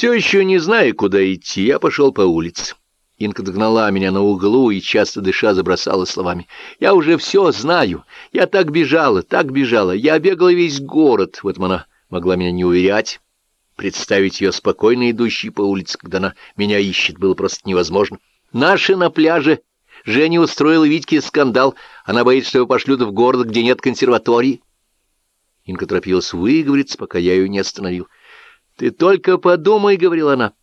Все еще не зная, куда идти, я пошел по улице. Инка догнала меня на углу и, часто дыша, забросала словами. «Я уже все знаю. Я так бежала, так бежала. Я бегала весь город». В этом она могла меня не уверять. Представить ее спокойно идущей по улице, когда она меня ищет, было просто невозможно. «Наши на пляже. Женя устроила Витьке скандал. Она боится, что его пошлют в город, где нет консерватории». Инка торопилась выговориться, пока я ее не остановил. «Ты только подумай», — говорила она.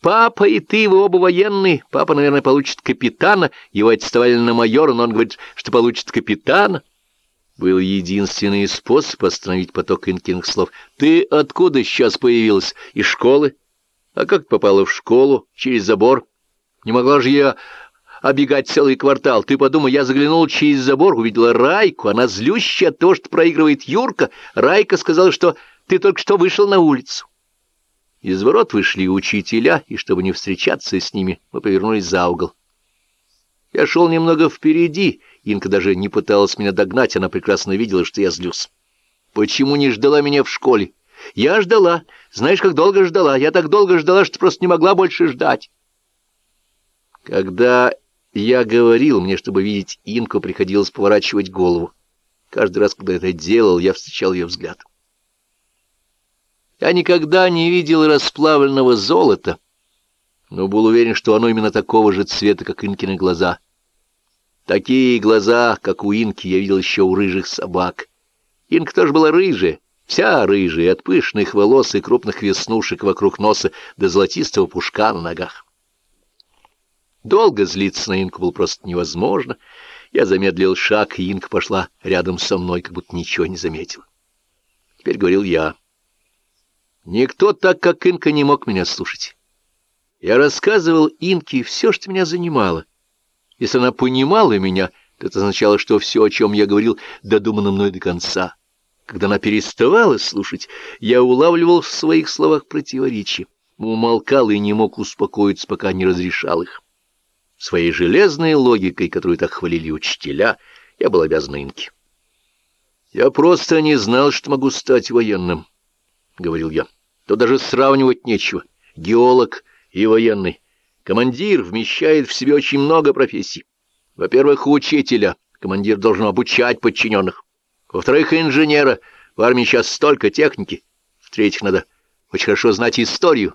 «Папа и ты, вы оба военные. Папа, наверное, получит капитана. Его аттестовали на майора, но он говорит, что получит капитана». Был единственный способ остановить поток Инкиных слов. «Ты откуда сейчас появилась? Из школы? А как попала в школу? Через забор? Не могла же я обегать целый квартал. Ты подумай, я заглянул через забор, увидела Райку. Она злющая от того, что проигрывает Юрка. Райка сказала, что ты только что вышел на улицу. Из ворот вышли учителя, и чтобы не встречаться с ними, мы повернулись за угол. Я шел немного впереди, Инка даже не пыталась меня догнать, она прекрасно видела, что я злюсь. Почему не ждала меня в школе? Я ждала. Знаешь, как долго ждала? Я так долго ждала, что просто не могла больше ждать. Когда я говорил, мне, чтобы видеть Инку, приходилось поворачивать голову. Каждый раз, когда это делал, я встречал ее взгляд. Я никогда не видел расплавленного золота, но был уверен, что оно именно такого же цвета, как Инкины глаза. Такие глаза, как у Инки, я видел еще у рыжих собак. Инка тоже была рыжая, вся рыжая, от пышных волос и крупных веснушек вокруг носа до золотистого пушка на ногах. Долго злиться на Инку было просто невозможно. Я замедлил шаг, и Инка пошла рядом со мной, как будто ничего не заметила. Теперь говорил я. Никто так, как Инка, не мог меня слушать. Я рассказывал Инке все, что меня занимало. Если она понимала меня, то это означало, что все, о чем я говорил, додумано мной до конца. Когда она переставала слушать, я улавливал в своих словах противоречия, умолкал и не мог успокоиться, пока не разрешал их. Своей железной логикой, которую так хвалили учителя, я был обязан Инке. «Я просто не знал, что могу стать военным», — говорил я. «То даже сравнивать нечего. Геолог и военный. Командир вмещает в себе очень много профессий. Во-первых, учителя. Командир должен обучать подчиненных. Во-вторых, инженера. В армии сейчас столько техники. В-третьих, надо очень хорошо знать историю.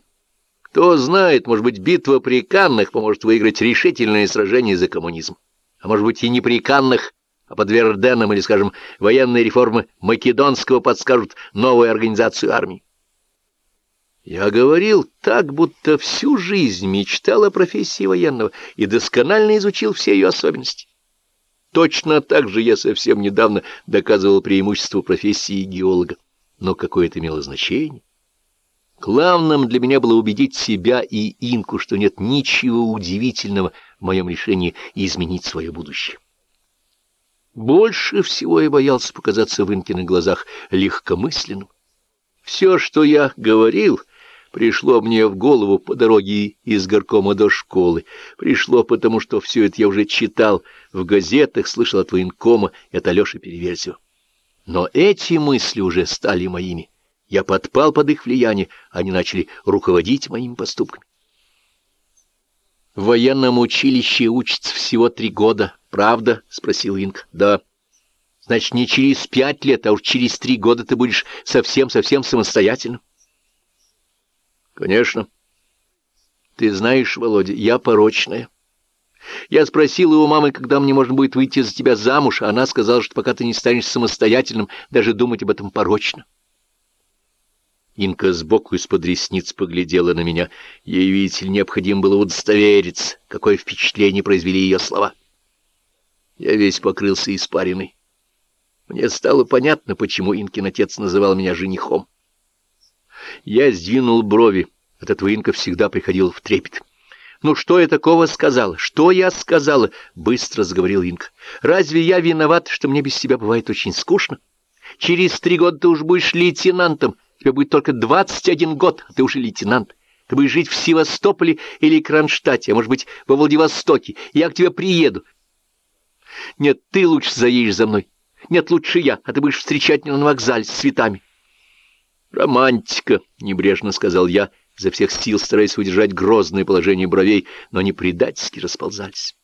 Кто знает, может быть, битва при Каннах поможет выиграть решительное сражение за коммунизм. А может быть, и не при Каннах, а под Верденом или, скажем, военные реформы Македонского подскажут новую организацию армии. Я говорил так, будто всю жизнь мечтал о профессии военного и досконально изучил все ее особенности. Точно так же я совсем недавно доказывал преимущество профессии геолога. Но какое это имело значение? Главным для меня было убедить себя и Инку, что нет ничего удивительного в моем решении изменить свое будущее. Больше всего я боялся показаться в Инкиных глазах легкомысленным. Все, что я говорил, пришло мне в голову по дороге из горкома до школы. Пришло потому, что все это я уже читал в газетах, слышал от военкома и от Алеши Переверзева. Но эти мысли уже стали моими. Я подпал под их влияние, они начали руководить моими поступками. В военном училище учится всего три года, правда? — спросил Инк. — Да. — Значит, не через пять лет, а уж через три года ты будешь совсем-совсем самостоятельным? — Конечно. — Ты знаешь, Володя, я порочная. Я спросила у мамы, когда мне можно будет выйти за тебя замуж, а она сказала, что пока ты не станешь самостоятельным, даже думать об этом порочно. — Инка сбоку из-под ресниц поглядела на меня. Ей, видите ли, необходимо было удостовериться, какое впечатление произвели ее слова. Я весь покрылся испариной. Мне стало понятно, почему Инкин отец называл меня женихом. Я сдвинул брови. От этого Инка всегда приходил в трепет. «Ну что я такого сказала? Что я сказала?» — быстро заговорил Инка. «Разве я виноват, что мне без тебя бывает очень скучно? Через три года ты уж будешь лейтенантом». Тебе будет только двадцать один год, а ты уже лейтенант. Ты будешь жить в Севастополе или Кронштадте, а может быть, во Владивостоке. Я к тебе приеду. Нет, ты лучше заедешь за мной. Нет, лучше я, а ты будешь встречать меня на вокзале с цветами. Романтика, — небрежно сказал я, изо всех сил стараясь удержать грозное положение бровей, но они предательски расползались.